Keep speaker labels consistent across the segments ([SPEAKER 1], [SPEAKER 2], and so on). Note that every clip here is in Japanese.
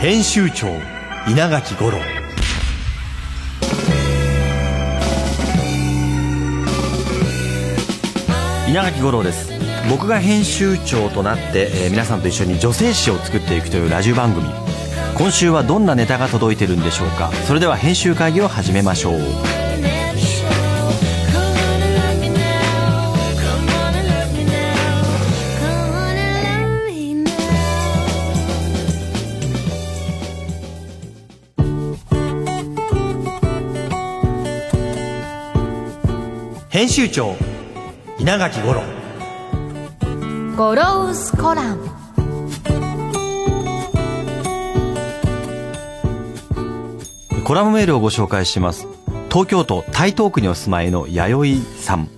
[SPEAKER 1] 編集長稲垣五郎。稲垣五郎です。僕が編集長となって、えー、皆さんと一緒に女性誌を作っていくというラジオ番組。今週はどんなネタが届いてるんでしょうか。それでは編集会議を始めましょう。編集長稲垣五郎。
[SPEAKER 2] ゴロウスコラム。
[SPEAKER 1] コラムメールをご紹介します。東京都台東区にお住まいの弥生さん、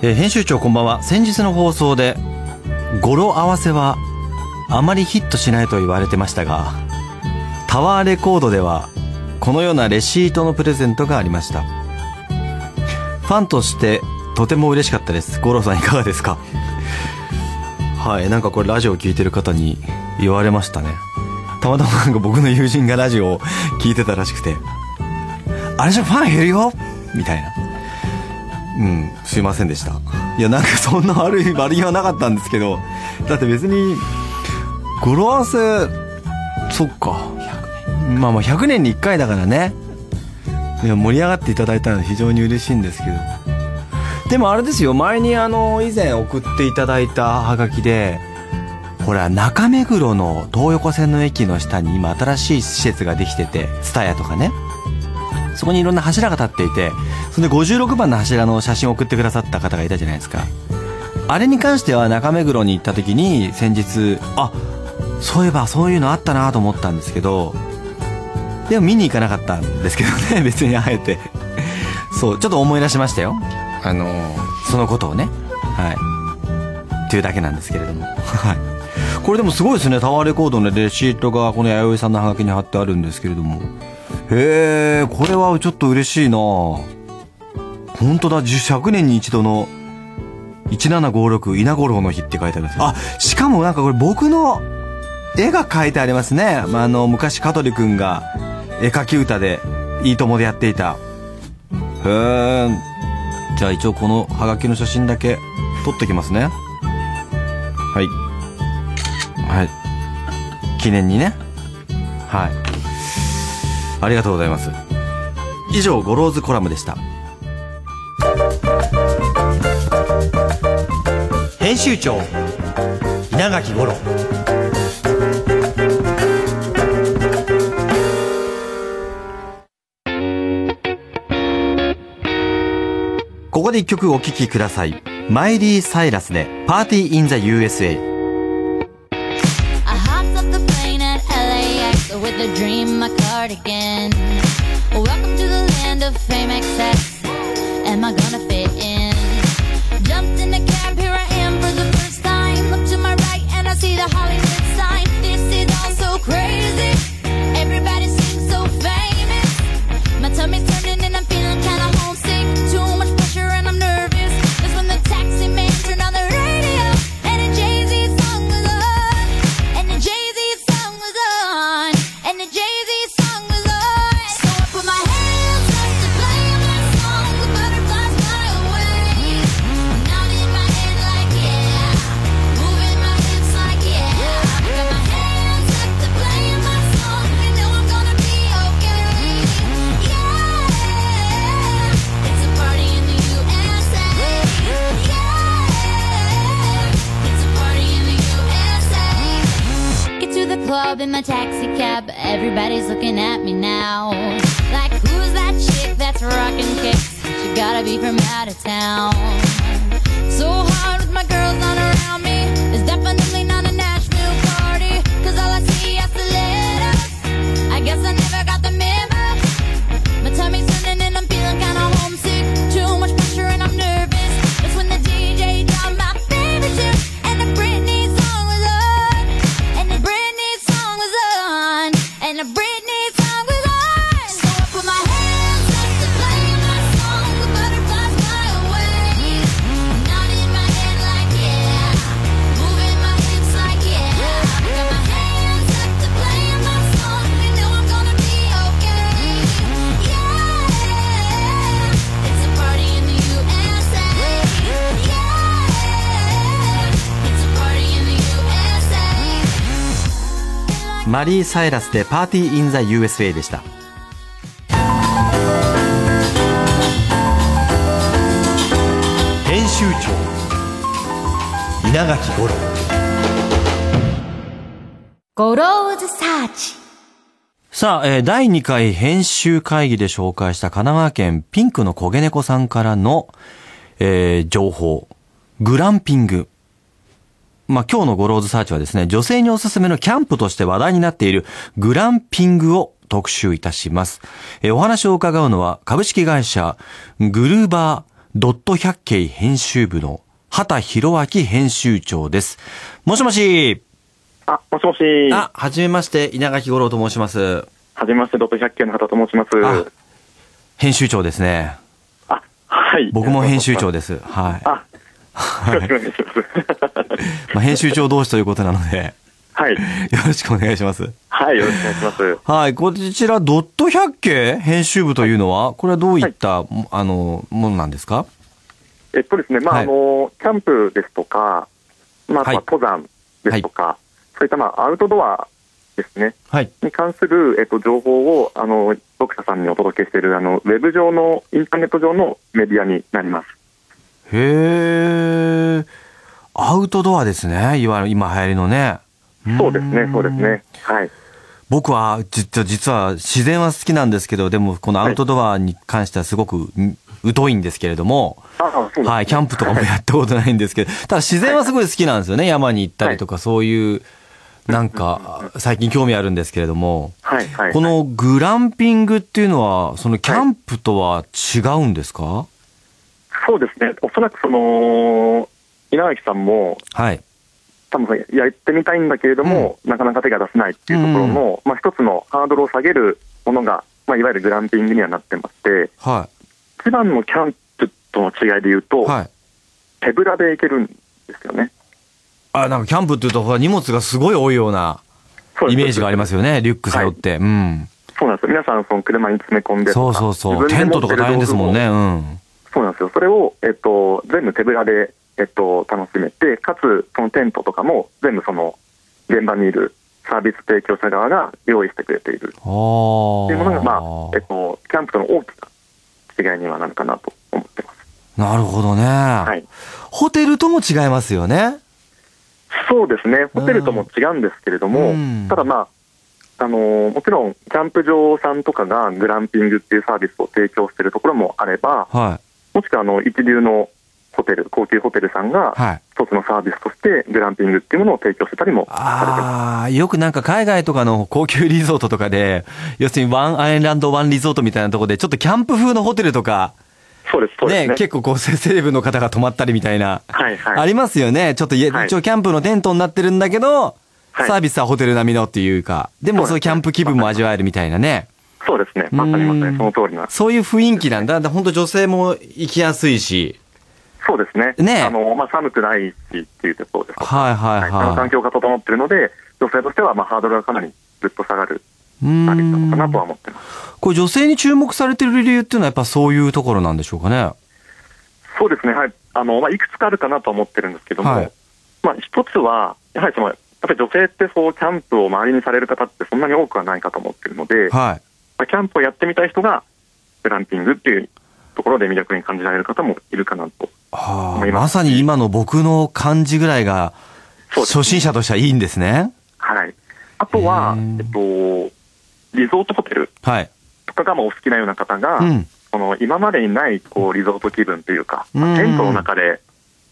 [SPEAKER 1] えー、編集長こんばんは。先日の放送で語呂合わせはあまりヒットしないと言われてましたがタワーレコードではこのようなレシートのプレゼントがありましたファンとしてとても嬉しかったです。五郎さんいかがですか？はいなんかこれラジオを聴いてる方に言われましたね。たまたまなんか僕の友人がラジオを聞いてたらしくてあれじゃファン減るよ？みたいな。うんすいませんでした。いやなんかそんな悪い悪気はなかったんですけどだって別に語呂合わせそっか。まあまあ100年に1回だからねいや盛り上がっていただいたのは非常に嬉しいんですけど。でもあれですよ前にあの以前送っていただいたハガキでほら中目黒の東横線の駅の下に今新しい施設ができてて蔦屋とかね。そこにいろんな柱が立っていてそれで56番の柱の写真を送ってくださった方がいたじゃないですか。あれに関しては中目黒に行った時に先日あそういえばそういうのあったなと思ったんですけどでも見に行かなかったんですけどね 別にあえて。そうちょっと思い出しましたよ。あのそのことをね。はい。っていうだけなんですけれども。はい。これでもすごいですね。タワーレコードのレシートがこの弥生さんのハガキに貼ってあるんですけれども。へえこれはちょっと嬉しいな。本当だ100年に一度の1756稲五郎の日って書いてあるんですあしかもなんかこれ僕の絵が描いてありますね、まあ、あの昔香取君が絵描き歌で「いいとも!」でやっていた。へえじゃあ一応このハガキの写真だけ撮ってきますね。はい。はい。記念にね。はい。ありがとうございます。以上ゴローズコラムでした。編集長稲垣五郎。ここで一曲お聴きください。マイリー・サイラスで、 Party in the U.S.A.。with a dream, my cardigan. Welcome to the land of fame excess. マイリー・サイラスでパーティー・イン・ザ・ USA でした。編集長稲垣五郎
[SPEAKER 2] ゴローズサーチ
[SPEAKER 1] さあ、えー第2回編集会議で紹介した神奈川県ピンクの焦げ猫さんからの、えー情報。グランピング。まあ、今日のゴローズサーチはですね、女性におすすめのキャンプとして話題になっているグランピングを特集いたします。えーお話を伺うのは株式会社グルーバードット百景編集部の畑博明編集長です。もしもし。
[SPEAKER 3] あ、もしもし。
[SPEAKER 1] あ、はじめまして、稲垣五郎と申します。
[SPEAKER 3] はじめまして、ドット百景の方と申します。
[SPEAKER 1] あ編集長ですね。
[SPEAKER 3] あ、はい。
[SPEAKER 1] 僕も編集長
[SPEAKER 3] で。
[SPEAKER 1] です。はい。
[SPEAKER 3] あ、よろしくお願いしま
[SPEAKER 1] あ、編集長同士ということなので、
[SPEAKER 3] はい。
[SPEAKER 1] よろしくお願いします。
[SPEAKER 3] はい、よろしくお願いします。
[SPEAKER 1] はい。こちら、ドット百景？編集部というのは、これはどういった、あの、ものなんですか？
[SPEAKER 3] えっとですね、まあ、
[SPEAKER 1] はい
[SPEAKER 3] あの、キャンプですとか、まあ、登山ですとか、そういった、まあ、アウトドアですね、
[SPEAKER 1] はい。
[SPEAKER 3] に関する、えっと、情報を、あの、読者さんにお届けしている、あの、ウェブ上の、インターネット上のメディアになります。
[SPEAKER 1] へー。アウトドアですね。いわゆる今流行りのね。
[SPEAKER 3] そうですね、そうです
[SPEAKER 1] ん。
[SPEAKER 3] ね。はい。
[SPEAKER 1] 僕は、実は、実は自然は好きなんですけど、でもこのアウトドアに関してはすごく、ん疎いんですけれども、はい、キャンプとかも やったことないんですけど、ただ自然はすごい好きなんですよね。山に行ったりとか、そういう、なんか、最近興味あるんですけれども、
[SPEAKER 3] はい、はい。
[SPEAKER 1] このグランピングっていうのは、そのキャンプとは違うんですか？
[SPEAKER 3] そうですね、おそらくその、稲垣さんも、
[SPEAKER 1] はい。
[SPEAKER 3] 多分やってみたいんだけれども、なかなか手が出せないっていうところの、まあ、一つのハードルを下げるものが、まあ、いわゆるグランピングにはなってまして、
[SPEAKER 1] は
[SPEAKER 3] 一番のキャンプとの違いで言うと、
[SPEAKER 1] い。はい。
[SPEAKER 3] 手ぶらで行けるんですよね。
[SPEAKER 1] あ、なんかキャンプっていうと、荷物がすごい多いようなイメージがありますよね。リュック背負って。うん。
[SPEAKER 3] そうなんですよ。皆さん、その車に詰め込んで
[SPEAKER 1] そうそうそう。テントとか大変ですもんね。。うん。
[SPEAKER 3] そうなんですよ。それを、えっと、全部手ぶらで、えっと、楽しめて、かつ、そのテントとかも、全部その、現場にいるサービス提供者側が用意してくれている。っていうものが、まあ、えっと、キャンプとの大きな違いにはなるかなと思ってます。
[SPEAKER 1] なるほどね。
[SPEAKER 3] はい。
[SPEAKER 1] ホテルとも違いますよね。
[SPEAKER 3] そうですね、ホテルとも違うんですけれども、
[SPEAKER 1] うん
[SPEAKER 3] ただまあ、あのーもちろん、キャンプ場さんとかがグランピングっていうサービスを提供しているところもあれば、
[SPEAKER 1] は
[SPEAKER 3] もしくはあの一流のホテル、高級ホテルさんが。一つのサービスとしてグランピングっていうものを提供してたりもされてます。
[SPEAKER 1] ああ、よくなんか海外とかの高級リゾートとかで、要するにワンアイランドワンリゾートみたいなところで、ちょっとキャンプ風のホテルとか、
[SPEAKER 3] そうです、そうです
[SPEAKER 1] ね、
[SPEAKER 3] ね。
[SPEAKER 1] 結構こうセセレブの方が泊まったりみたいな、
[SPEAKER 3] はいはい。
[SPEAKER 1] ありますよね。ちょっといえ、
[SPEAKER 3] はい
[SPEAKER 1] 一応キャンプのテントになってるんだけど、
[SPEAKER 3] はい
[SPEAKER 1] サービスはホテル並みのっていうか、でも
[SPEAKER 3] そうです
[SPEAKER 1] そういうキャンプ気分も味わえるみたいなね。
[SPEAKER 3] そうですね。まさにまさにその通りな。
[SPEAKER 1] そういう雰囲気なんだ。だ本当女性も行きやすいし。
[SPEAKER 3] そうですね。
[SPEAKER 1] ね
[SPEAKER 3] あの、まあ、寒くないしっていうところです
[SPEAKER 1] はいはい
[SPEAKER 3] はい
[SPEAKER 1] は
[SPEAKER 3] 環境が整っているので、女性としてはまあハードルがかなりぐっと下がる
[SPEAKER 1] い。う
[SPEAKER 3] サービスなのかなとは
[SPEAKER 1] ん。
[SPEAKER 3] 思ってます。
[SPEAKER 1] これ女性に注目されてる理由っていうのはやっぱそういうところなんでしょうかね。
[SPEAKER 3] そうですね、はいあのまあ、いくつかあるかなと思ってるんですけども、
[SPEAKER 1] はい
[SPEAKER 3] まあ、一つは、やはりそのやっぱり女性ってそうキャンプを周りにされる方ってそんなに多くはないかと思ってるので、ま
[SPEAKER 1] はい。
[SPEAKER 3] あ、キャンプをやってみたい人が、グランピングっていうところで魅力に感じられる方もいるかなと。
[SPEAKER 1] はあ、
[SPEAKER 3] 思います
[SPEAKER 1] まさに今の僕の感じぐらいが、初心者としてはいいんですね。
[SPEAKER 3] はい、あとはえっと、リゾートホテル
[SPEAKER 1] はい。
[SPEAKER 3] とかがまあお好きなような方が、
[SPEAKER 1] うん。
[SPEAKER 3] その今までにないこうリゾート気分というか、
[SPEAKER 1] うん
[SPEAKER 3] テントの中で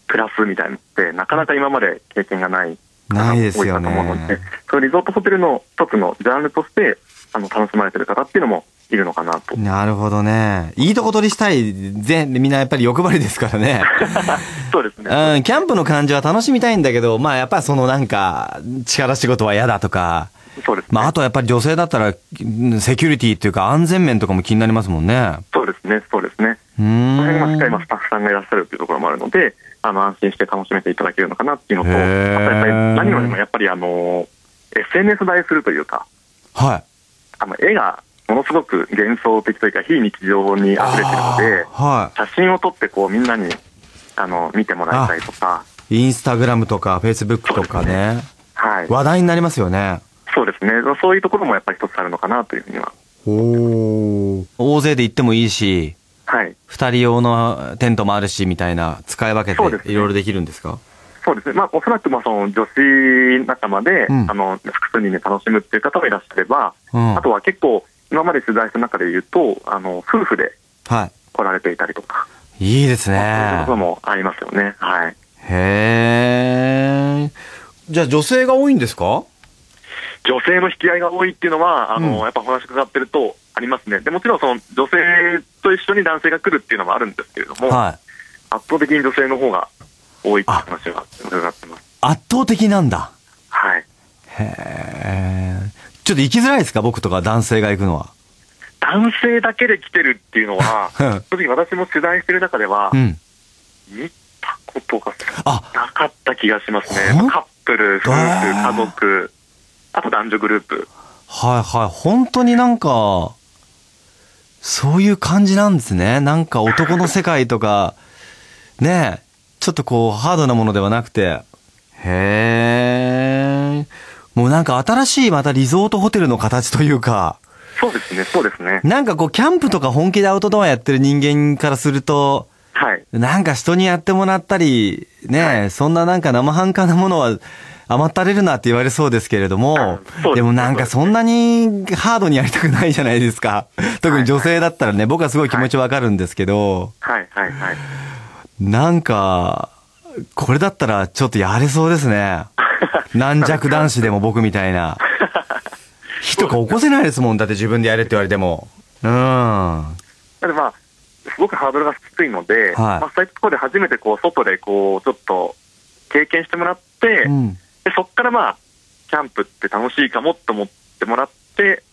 [SPEAKER 3] 暮らすみたいなのって、なかなか今まで経験がない方が
[SPEAKER 1] ないですよね
[SPEAKER 3] 多いかと思うので、そういうリゾートホテルの一つのジャンルとしてあの楽しまれてる方っていうのもいるのかなと。
[SPEAKER 1] なるほどね。いいとこ取りしたい、全、みんなやっぱり欲張りですからね。
[SPEAKER 3] そうですね。
[SPEAKER 1] うん、キャンプの感じは楽しみたいんだけど、まあやっぱりそのなんか、力仕事は嫌だとか、
[SPEAKER 3] そうですね。
[SPEAKER 1] まああとはやっぱり女性だったら、うんセキュリティっていうか安全面とかも気になりますもんね。
[SPEAKER 3] そうですね。そうですね。
[SPEAKER 1] う
[SPEAKER 3] その辺がしっかり
[SPEAKER 1] ーん。
[SPEAKER 3] まあスタッフさんがいらっしゃるっていうところもあるので、あの安心して楽しめていただけるのかなっていうのと、あとやっぱり何よりもやっぱりあの SNS 映えするというか、
[SPEAKER 1] はい。
[SPEAKER 3] あの絵がものすごく幻想的というか非日常に溢れてるので、
[SPEAKER 1] は
[SPEAKER 3] 写真を撮ってこうみんなにあの見てもらいたいとか、
[SPEAKER 1] い。インスタグラムとか、フェイスブックとかね。
[SPEAKER 3] はい、
[SPEAKER 1] 話題になりますよね。
[SPEAKER 3] そうですね。そういうところもやっぱり一つあるのかなというふうには。
[SPEAKER 1] お大勢で行ってもいいし、
[SPEAKER 3] はい。
[SPEAKER 1] 二人用のテントもあるし、みたいな、使い分けていろいろできるんですか？
[SPEAKER 3] そうですね。まあ、おそらく、まあ、その女子仲間で、
[SPEAKER 1] うん
[SPEAKER 3] あの、複数人で楽しむっていう方もいらっしゃれば、
[SPEAKER 1] うん。
[SPEAKER 3] あとは結構、今まで取材した中で言うと、あの、夫婦で
[SPEAKER 1] は
[SPEAKER 3] 来られていたりとか、
[SPEAKER 1] い。いいです
[SPEAKER 3] そういう
[SPEAKER 1] ね
[SPEAKER 3] とこ。ろもありますよね。はい。
[SPEAKER 1] へえ。じゃあ女性が多いんですか？
[SPEAKER 3] 女性の引き合いが多いっていうのは、あの、
[SPEAKER 1] うん
[SPEAKER 3] やっぱお話伺ってるとありますね。で、もちろんその女性と一緒に男性が来るっていうのもあるんですけれども、
[SPEAKER 1] はい。
[SPEAKER 3] 圧倒的に女性の方が多いって話は伺ってます。
[SPEAKER 1] 圧倒的なんだ。
[SPEAKER 3] はい。
[SPEAKER 1] へえ。ちょっと行きづらいですか？僕とか男性が行くのは。
[SPEAKER 3] 男性だけで来てるっていうのは、
[SPEAKER 1] うん
[SPEAKER 3] 正直私も取材してる中では
[SPEAKER 1] う、ん。
[SPEAKER 3] 見たことが
[SPEAKER 1] あ、
[SPEAKER 3] なかった気がしますね。カップル、夫婦、
[SPEAKER 1] えー
[SPEAKER 3] 家族、あと男女グループ。
[SPEAKER 1] はいはい。本当になんか、そういう感じなんですね。なんか男の世界とか、ねえ、ちょっとこう、ハードなものではなくて。へえ。もうなんか新しいまたリゾートホテルの形というか、
[SPEAKER 3] そうですね、そうですね。
[SPEAKER 1] なんかこう、キャンプとか本気でアウトドアやってる人間からすると、
[SPEAKER 3] はい。
[SPEAKER 1] なんか人にやってもらったり、ねえ、そんななんか生半可なものは甘ったれるなって言われそうですけれども、
[SPEAKER 3] そうですね
[SPEAKER 1] でもなんかそんなにハードにやりたくないじゃないですか。特に女性だったらね、僕はすごい気持ちわかるんですけど、
[SPEAKER 3] はい、はい、はい。
[SPEAKER 1] なんか、これだったらちょっとやれそうですね。軟弱男子でも僕みたいな。火とか起こせないですもん。だって自分でやれって言われても。うん。
[SPEAKER 3] なのでまあ、すごくハードルが低いので、まあ、そういったところで初めてこう、外でこう、ちょっと経験してもらって、
[SPEAKER 1] うん。
[SPEAKER 3] でそこからまあ、キャンプって楽しいかもって思ってもらって、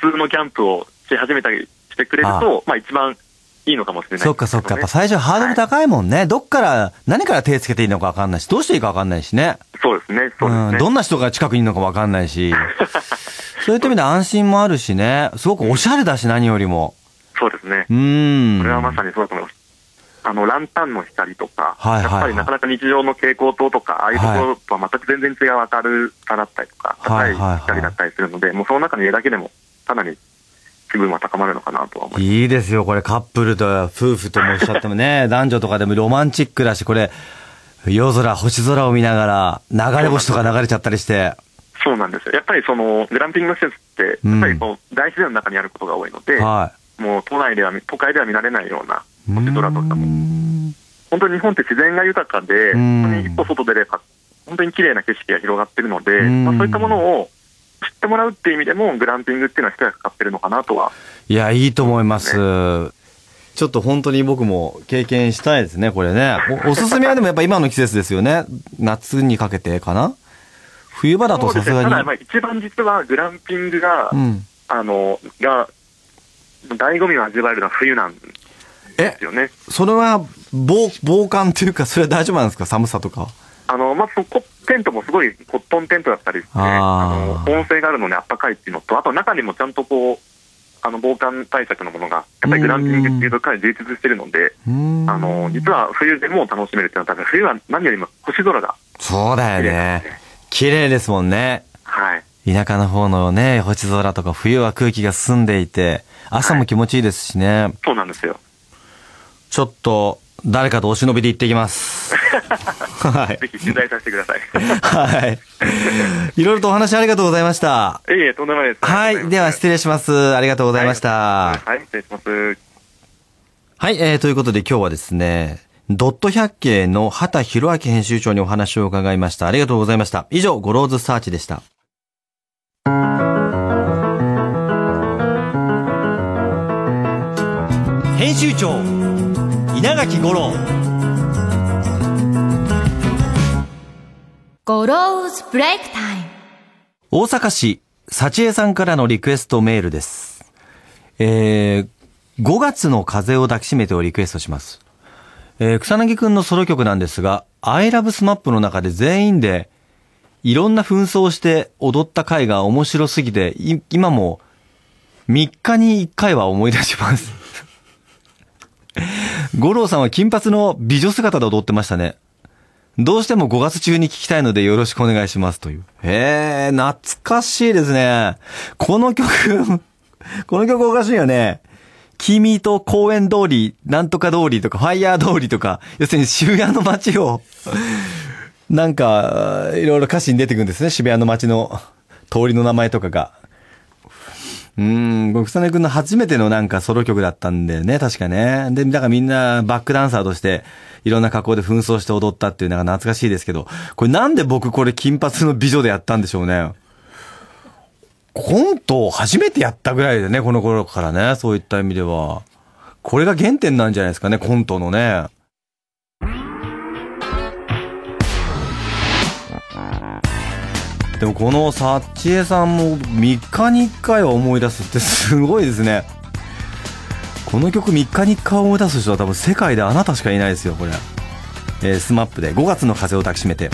[SPEAKER 3] 普通のキャンプをし始めたりしてくれると、まあ一番いいのかもしれないね、
[SPEAKER 1] そっかそっか。やっぱ最初ハードル高いもんね。どっから、何から手つけていいのかわかんないし、どうしていいかわかんないしね。
[SPEAKER 3] そうですね、そうですね。
[SPEAKER 1] ん。どんな人が近くにいるのかわかんないし。そういった意味で安心もあるしね。すごくおしゃれだし、何よりも。
[SPEAKER 3] そうですね
[SPEAKER 1] う。ーん。
[SPEAKER 3] これはまさにそうだと思います。あの、ランタンの光とか、
[SPEAKER 1] はいはいはい
[SPEAKER 3] やっぱりなかなか日常の蛍光灯とか、ああいうところとは全く全然違う明るさだったりとか、高い
[SPEAKER 1] はいはいはい
[SPEAKER 3] 光だったりするので、もうその中にいるだけでも、かなり気分は高まるのかなとは思います。
[SPEAKER 1] いいですよ、これカップルと夫婦ともおっしゃってもね、男女とかでもロマンチックだし、これ、夜空、星空を見ながら、流れ星とか流れちゃったりして。
[SPEAKER 3] そうなんですよ。やっぱりその、グランピングの施設って、
[SPEAKER 1] うん
[SPEAKER 3] やっぱりこう、大自然の中にあることが多いので、
[SPEAKER 1] は
[SPEAKER 3] もう都内では、都会では見られないような
[SPEAKER 1] い。
[SPEAKER 3] 星空とかも、
[SPEAKER 1] ん
[SPEAKER 3] 本当に日本って自然が豊かで、
[SPEAKER 1] うん
[SPEAKER 3] 本当に一歩外出れば、本当に綺麗な景色が広がってるので、
[SPEAKER 1] うん
[SPEAKER 3] まあ、そういったものを知ってもらうっていう意味でも、グランピングっていうのは一役買ってるのかなとは。
[SPEAKER 1] いや、いいと思います。ちょっと本当に僕も経験したいですね、これね。おおすすめはでもやっぱ今の季節ですよね。夏にかけてかな？冬場だとさすがに。
[SPEAKER 3] ねただ、まあ、一番実はグランピングが、
[SPEAKER 1] うん。
[SPEAKER 3] あの、が、醍醐味を味わえるのは冬なんで
[SPEAKER 1] え
[SPEAKER 3] す、よね。
[SPEAKER 1] それは防、防寒っていうか、それは大丈夫なんですか？寒さとか。
[SPEAKER 3] あの、まあ、そこ、テントもすごいコットンテントだったりして、
[SPEAKER 1] あ
[SPEAKER 3] の、保温性があるので暖かいっていうのと、あと中にもちゃんとこう、あの、防寒対策のものが、やっぱりグランピングっていうとかなり充実してるので、あの、実は冬でも楽しめるっていうのは、多分冬は何よりも星空が
[SPEAKER 1] そうだよね
[SPEAKER 3] で。
[SPEAKER 1] 綺麗ですもんね。
[SPEAKER 3] はい。
[SPEAKER 1] 田舎の方のね、星空とか冬は空気が澄んでいて、朝も気持ちいいですしね。
[SPEAKER 3] そうなんですよ。
[SPEAKER 1] ちょっと、誰かとお忍びで行ってきます。はい。
[SPEAKER 3] ぜひ取材させてください。
[SPEAKER 1] はい。いろいろとお話ありがとうございました。
[SPEAKER 3] いえいえ、とんでもないです。
[SPEAKER 1] はい。では失礼します。ありがとうございました。
[SPEAKER 3] はい、失礼します。
[SPEAKER 1] はい、えー、ということで今日はですね、ドット百景の畑博明編集長にお話を伺いました。ありがとうございました。以上、ゴローズサーチでした。編集長稲垣五郎
[SPEAKER 2] ゴローズブレイクタイム
[SPEAKER 1] 大阪市幸恵さんからのリクエストメールです。えー、5月の風を抱きしめてをリクエストします。えー、草薙くんのソロ曲なんですが、I love SMAP の中で全員でいろんな紛争をして踊った回が面白すぎて、い今も3日に1回は思い出します。五郎さんは金髪の美女姿で踊ってましたね。
[SPEAKER 4] どうしても5月中に聞きたいのでよろしくお願いしますという。へえ、懐かしいですね。この曲 この曲おかしいよね。君と公園通り、なんとか通りとか、ファイヤー通りとか、要するに渋谷の街を、なんか、いろいろ歌詞に出てくるんですね。渋谷の街の通りの名前とかが。うん、これ草根くんの初めてのなんかソロ曲だったんだよね、確かね。で、だからみんなバックダンサーとして、いろんな格好で紛争して踊ったっていうのが懐かしいですけど、これなんで僕これ金髪の美女でやったんでしょうね。コントを初めてやったぐらいでね、この頃からね、そういった意味では。これが原点なんじゃないですかね、コントのね。でもこのサッチエさんも3日に1回は思い出すってすごいですね。この曲3日に1回思い出す人は多分世界であなたしかいないですよ、これ。えー、 SMAP で5月の風を抱きしめて。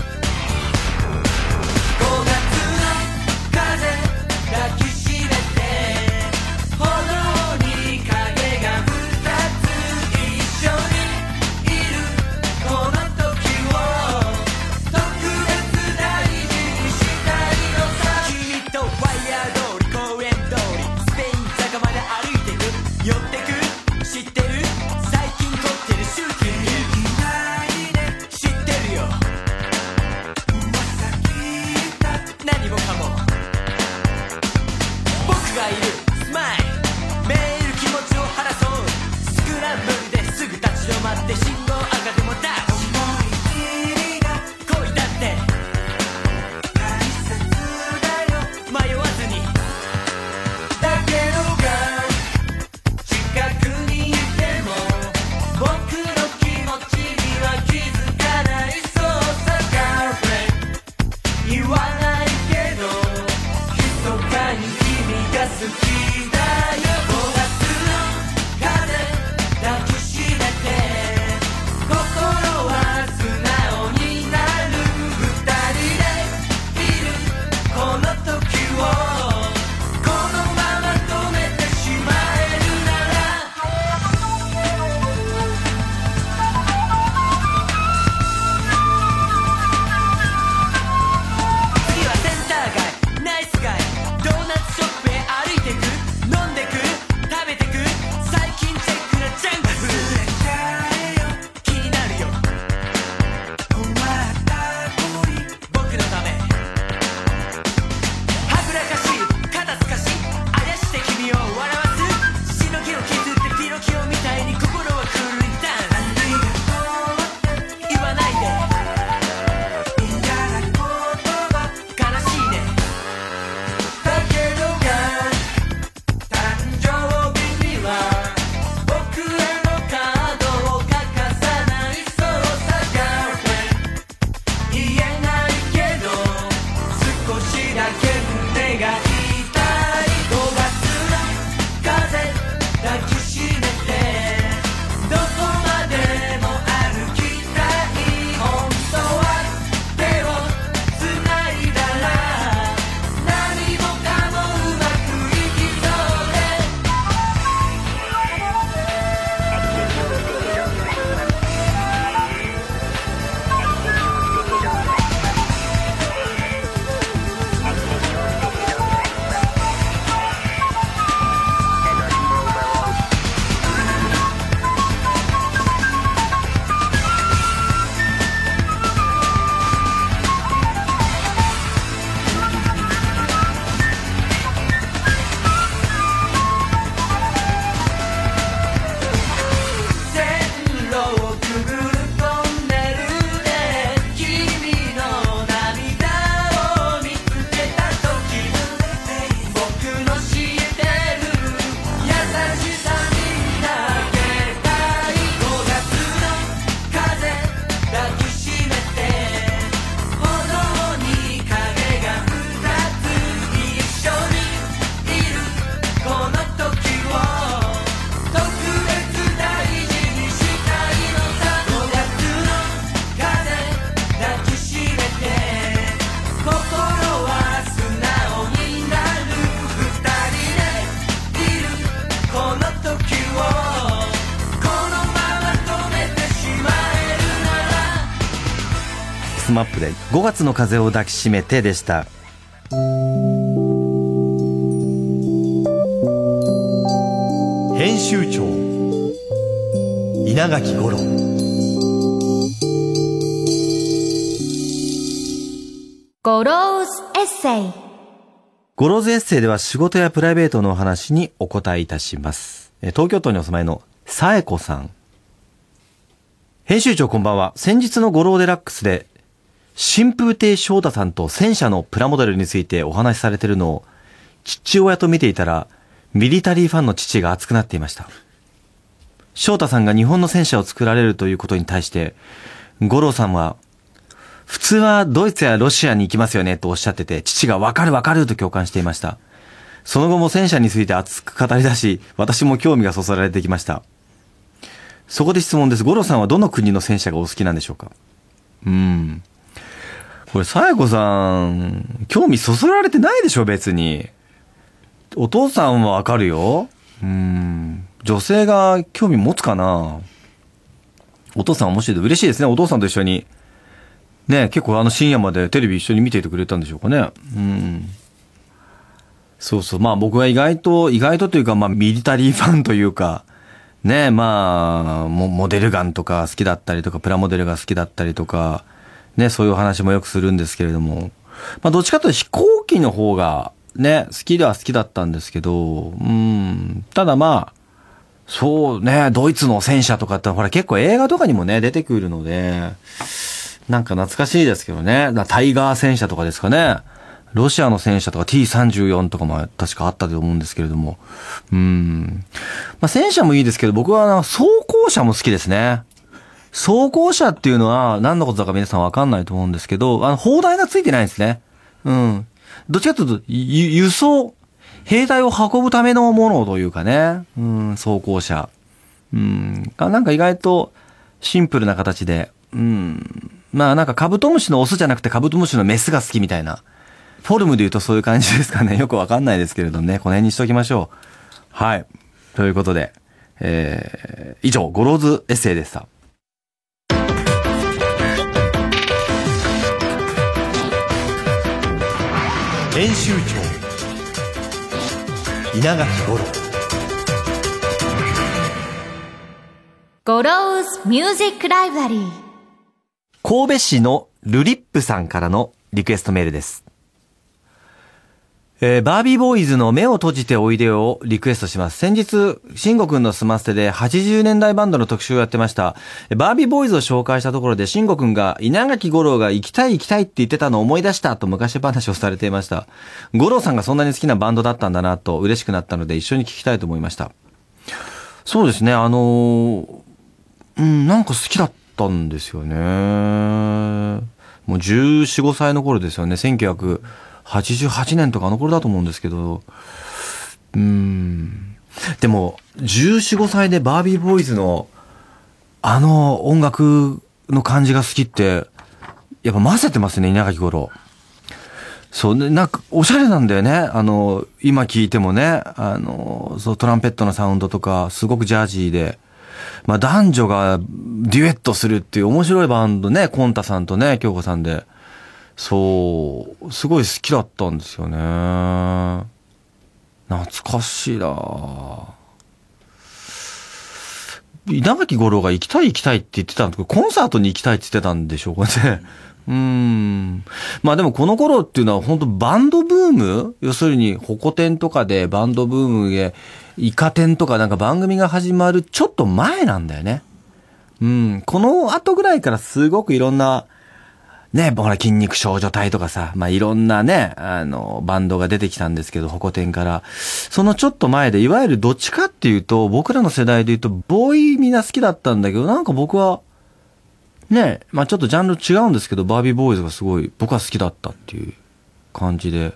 [SPEAKER 1] マップで5月の風を抱きしめてでした。編集長稲垣五郎
[SPEAKER 2] ゴローズエッセイ
[SPEAKER 1] ゴローズエッセイでは仕事やプライベートのお話にお答えいたします。えー東京都にお住まいのさえこさん。編集長こんばんは。先日のゴローデラックスで、新風亭昇太さんと戦車のプラモデルについてお話しされているのを、父親と見ていたら、ミリタリーファンの父が熱くなっていました。翔太さんが日本の戦車を作られるということに対して、五郎さんは、普通はドイツやロシアに行きますよねとおっしゃってて、父がわかるわかると共感していました。その後も戦車について熱く語り出し、私も興味がそそられてきました。そこで質問です。五郎さんはどの国の戦車がお好きなんでしょうか？うん。これ、さやこさん、興味そそられてないでしょ、別に。お父さんはわかるよ。うん。女性が興味持つかなお父さん面白いで嬉しいですね。お父さんと一緒に。ね結構あの深夜までテレビ一緒に見ていてくれたんでしょうかね。うん。そうそう。まあ僕は意外と、意外とというか、まあミリタリーファンというか、ねまあ、モモデルガンとか好きだったりとか、プラモデルが好きだったりとか、ね、そういう話もよくするんですけれども、まあどっちかというと飛行機の方が、ね、好きでは好きだったんですけど、うん、ただまあ、そうね、ドイツの戦車とかってほら結構映画とかにもね、出てくるので、なんか懐かしいですけどね。タイガー戦車とかですかね。ロシアの戦車とか T34 とかも確かあったと思うんですけれども。うん。まあ戦車もいいですけど、僕はあの装甲車も好きですね。装甲車っていうのは何のことだか皆さんわかんないと思うんですけど、あの、砲台がついてないんですね。うん。どっちかというと、輸送、兵隊を運ぶためのものというかね。うん、装甲車。うん。なんか意外とシンプルな形で、うん。まあなんかカブトムシのオスじゃなくてカブトムシのメスが好きみたいな。フォルムで言うとそういう感じですかね。よくわかんないですけれどね。この辺にしときましょう。はい。ということで、えー、以上、ゴローズエッセイでした。編集長。稲垣五郎。
[SPEAKER 2] ゴローズミュージックライブラリー
[SPEAKER 1] 神戸市のルリップさんからのリクエストメールです。えーバービーボーイズの目を閉じておいでをリクエストします。先日、慎吾くんのスマステで80年代バンドの特集をやってました。バービーボーイズを紹介したところで、慎吾くんが稲垣吾郎が行きたい行きたいって言ってたのを思い出したと昔話をされていました。吾郎さんがそんなに好きなバンドだったんだなと嬉しくなったので一緒に聞きたいと思いました。そうですね、あのーうん、なんか好きだったんですよね。もう14、15歳の頃ですよね。1900 88年とかあの頃だと思うんですけど。うん。でも、14、5歳でバービーボーイズのあの音楽の感じが好きって、やっぱ混ぜてますね、稲垣吾郎。そうね、なんか、おしゃれなんだよね。あの、今聞いてもね、あの、そう、トランペットのサウンドとか、すごくジャージーで、まあ男女がデュエットするっていう面白いバンドね、コンタさんとね、京子さんで。そう、すごい好きだったんですよね。懐かしいな稲垣吾郎が行きたい行きたいって言ってたんですけど、コンサートに行きたいって言ってたんでしょうかね。うーん。まあでもこの頃っていうのは本当バンドブーム？要するに、ホコ天とかでバンドブームで、イカ天とかなんか番組が始まるちょっと前なんだよね。うん。この後ぐらいからすごくいろんな、ね、ほら、筋肉少女隊とかさ、まあ、いろんなね、あの、バンドが出てきたんですけど、ホコ天から。そのちょっと前で、いわゆるどっちかっていうと、僕らの世代で言うと、ボーイみんな好きだったんだけど、なんか僕は、ね、まあ、ちょっとジャンル違うんですけど、バービーボーイズがすごい、僕は好きだったっていう感じで。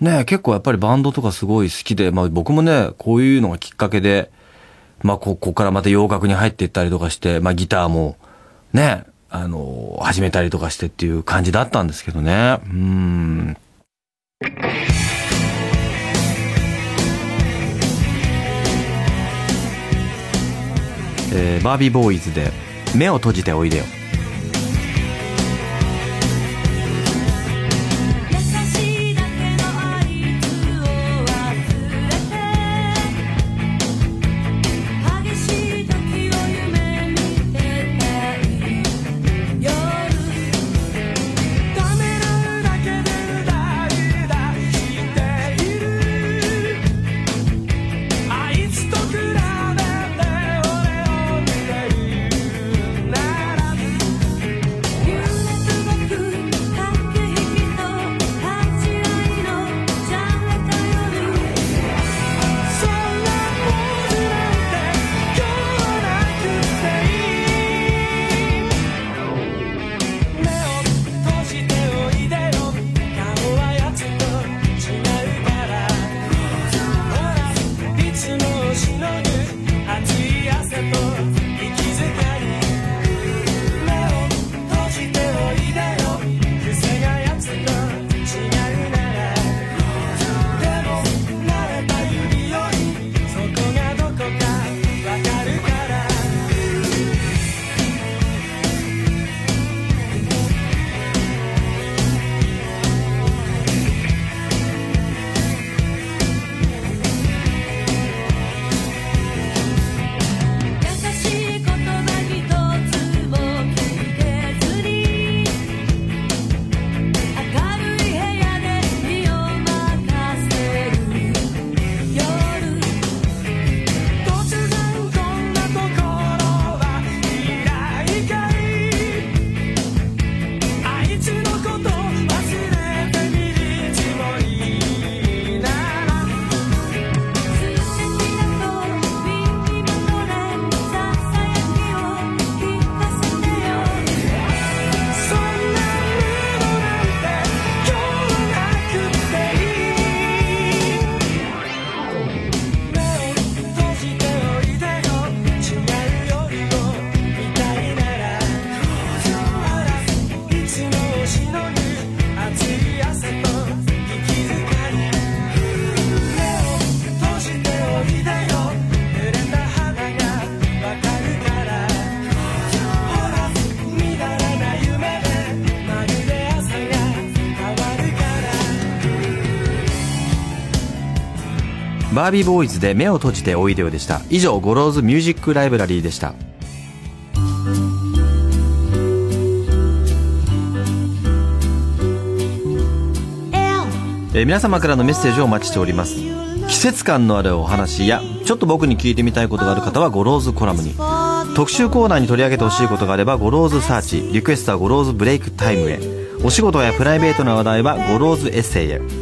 [SPEAKER 1] ね、結構やっぱりバンドとかすごい好きで、まあ、僕もね、こういうのがきっかけで、まあ、こ、こからまた洋楽に入っていったりとかして、まあ、ギターも、ね、あの、始めたりとかしてっていう感じだったんですけどね。うん。えーバービーボーイズで、目を閉じておいでよ。バービーボーイズで目を閉じておいでよでした。以上ゴローズミュージックライブラリーでした。えー皆様からのメッセージをお待ちしております。季節感のあるお話やちょっと僕に聞いてみたいことがある方はゴローズコラムに。特集コーナーに取り上げてほしいことがあればゴローズサーチリクエストはゴローズブレイクタイムへ。お仕事やプライベートな話題はゴローズエッセイへ。